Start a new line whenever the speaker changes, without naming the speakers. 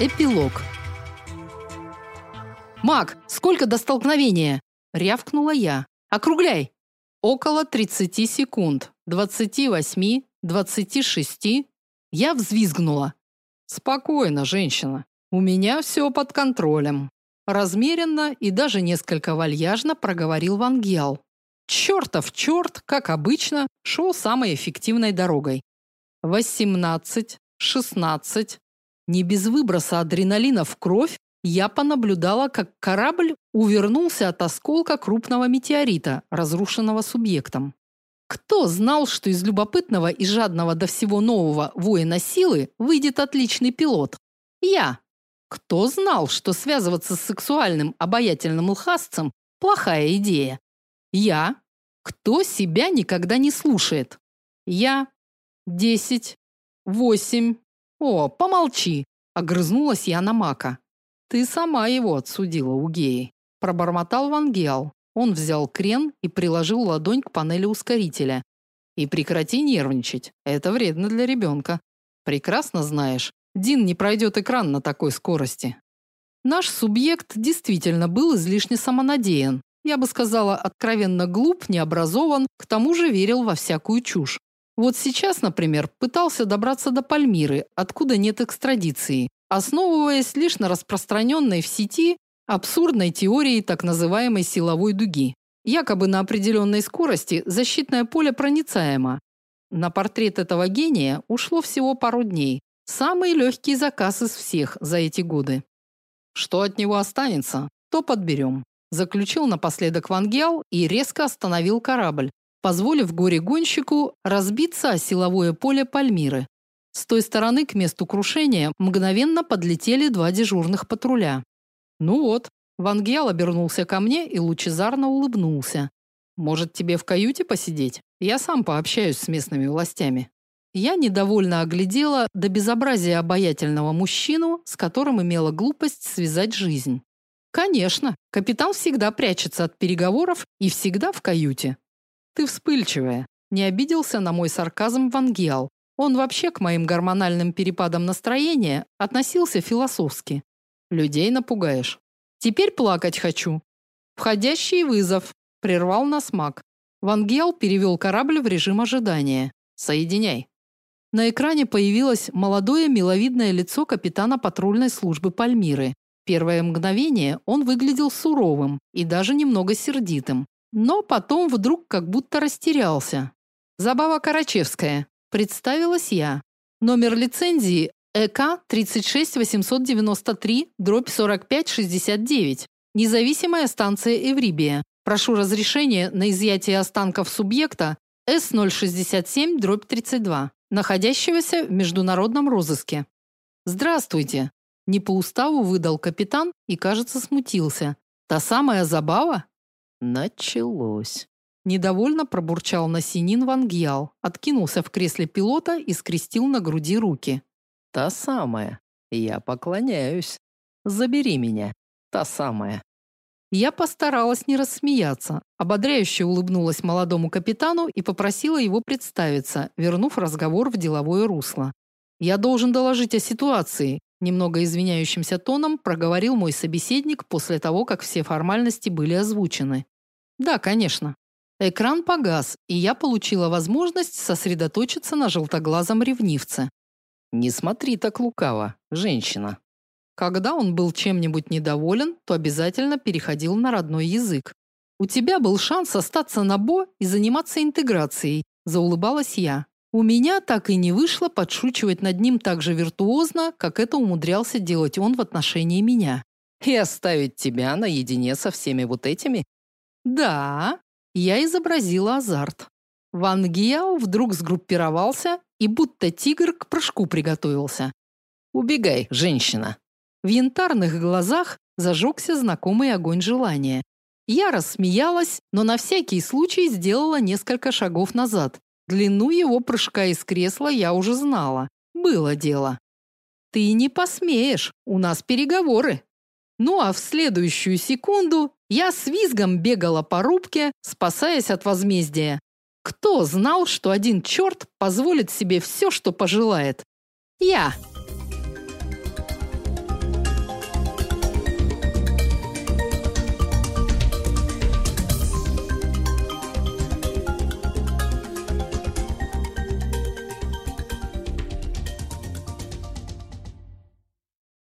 Эпилог. Мак, сколько до столкновения? рявкнула я. Округляй. Около 30 секунд. 28, 26. Я взвизгнула. Спокойно, женщина. У меня все под контролем. Размеренно и даже несколько вальяжно проговорил Вангел. Чертов черт, как обычно, шел самой эффективной дорогой. 18, 16. Не без выброса адреналина в кровь я понаблюдала, как корабль увернулся от осколка крупного метеорита, разрушенного субъектом. Кто знал, что из любопытного и жадного до всего нового воина силы выйдет отличный пилот? Я. Кто знал, что связываться с сексуальным обаятельным лхасцем плохая идея? Я. Кто себя никогда не слушает? Я. Десять. Восемь. О, помолчи, огрызнулась я на Мака. Ты сама его отсудила у геи, пробормотал Вангел. Он взял крен и приложил ладонь к панели ускорителя. И прекрати нервничать. Это вредно для ребенка. Прекрасно знаешь, Дин не пройдет экран на такой скорости. Наш субъект действительно был излишне самонадеян. Я бы сказала, откровенно глуп, необразован, к тому же верил во всякую чушь. Вот сейчас, например, пытался добраться до Пальмиры, откуда нет экстрадиции, основываясь лишь на распространенной в сети абсурдной теории так называемой силовой дуги. Якобы на определенной скорости защитное поле проницаемо. На портрет этого гения ушло всего пару дней. Самый легкий заказ из всех за эти годы. Что от него останется, то подберем. Заключил напоследок Вангел и резко остановил корабль, позволив горе-гонщику разбиться о силовое поле Пальмиры. С той стороны к месту крушения мгновенно подлетели два дежурных патруля. Ну вот, Ван обернулся ко мне и лучезарно улыбнулся. Может, тебе в каюте посидеть? Я сам пообщаюсь с местными властями. Я недовольно оглядела до безобразия обаятельного мужчину, с которым имела глупость связать жизнь. Конечно, капитан всегда прячется от переговоров и всегда в каюте. Ты вспыльчивая. Не обиделся на мой сарказм Ван. Он вообще к моим гормональным перепадам настроения относился философски. Людей напугаешь. Теперь плакать хочу. Входящий вызов, прервал нас маг. Вангел перевел корабль в режим ожидания. Соединяй. На экране появилось молодое миловидное лицо капитана патрульной службы Пальмиры. Первое мгновение он выглядел суровым и даже немного сердитым, но потом вдруг как будто растерялся. Забава Карачевская, представилась я. Номер лицензии ЭК 36893-4569. Независимая станция Эврибия. Прошу разрешения на изъятие останков субъекта С067-32, находящегося в международном розыске. Здравствуйте. Не по уставу выдал капитан и, кажется, смутился. Та самая забава? Началось. Недовольно пробурчал Насинин Вангьял, откинулся в кресле пилота и скрестил на груди руки. Та самая. Я поклоняюсь. Забери меня. Та самая. Я постаралась не рассмеяться, ободряюще улыбнулась молодому капитану и попросила его представиться, вернув разговор в деловое русло. Я должен доложить о ситуации, немного извиняющимся тоном проговорил мой собеседник после того, как все формальности были озвучены. Да, конечно. Экран погас, и я получила возможность сосредоточиться на желтоглазом ревнивце. Не смотри так лукаво, женщина. Когда он был чем-нибудь недоволен, то обязательно переходил на родной язык. У тебя был шанс остаться на Бо и заниматься интеграцией, заулыбалась я. У меня так и не вышло подшучивать над ним так же виртуозно, как это умудрялся делать он в отношении меня. И оставить тебя наедине со всеми вот этими? Да, я изобразила азарт. Ван Гияо вдруг сгруппировался и будто тигр к прыжку приготовился. Убегай, женщина. В янтарных глазах зажегся знакомый огонь желания. Я рассмеялась, но на всякий случай сделала несколько шагов назад. Длину его прыжка из кресла я уже знала. Было дело. Ты не посмеешь, у нас переговоры. Ну а в следующую секунду я с визгом бегала по рубке, спасаясь от возмездия. Кто знал, что один черт позволит себе все, что пожелает? Я.